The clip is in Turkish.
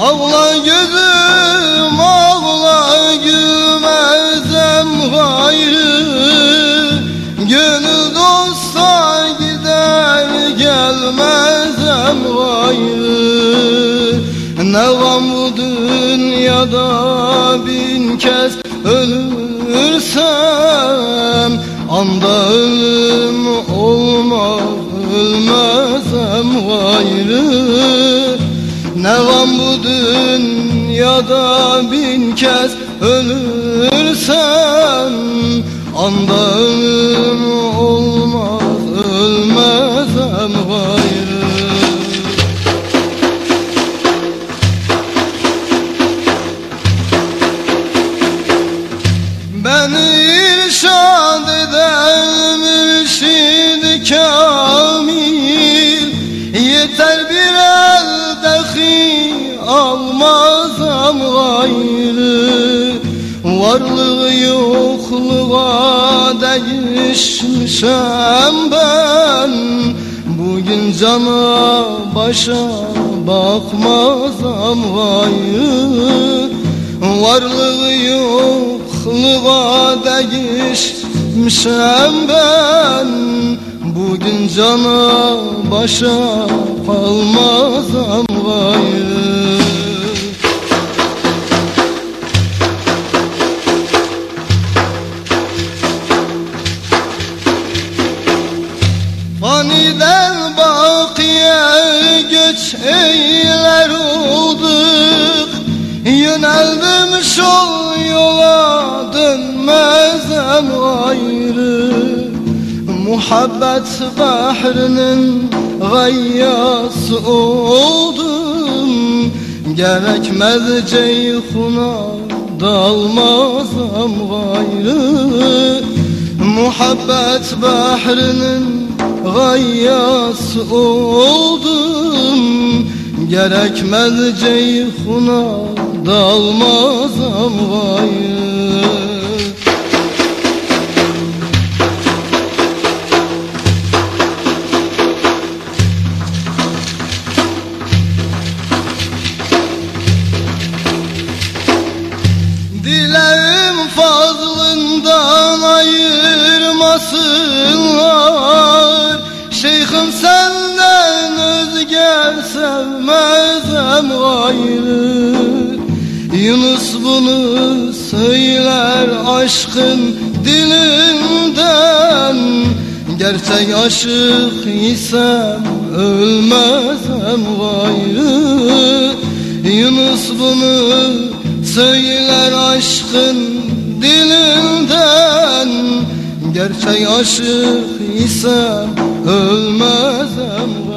Ağla gözüm ağla gülmezem gayrı Gönül dosta gider gelmezem gayrı Ne var bu dünyada bin kez ölürsem Anda ölüm olmaz ölmezem gayrı ne var bu dünyada bin kez ölürsem Anda ölüm olmaz ölmezem gayrı Beni almazam gayrı Varlığı yokluğa değişmişem ben. Bugün cana başa bakmazam gayrı Varlığı yokluğa değişmişem ben. Bugün cana başa kalmazam Faniden bakiye göç eyler olduk Yöneldim şol yola dönmezem ayrı. Muhabbet bahrinin gayyası oldum. Gerekmez ceyhuna dalmazam gayrı. Muhabbet bahrinin gayyası oldum. Gerekmez ceyhuna dalmazam gayrı Dileğim fazlından ayırmasınlar sevmezem gayrı Yunus bunu söyler aşkın dilinden. Gerçek aşık isem ölmezem gayrı Yunus bunu söyler aşkın dilinden. Gerçek aşık isem ölmezem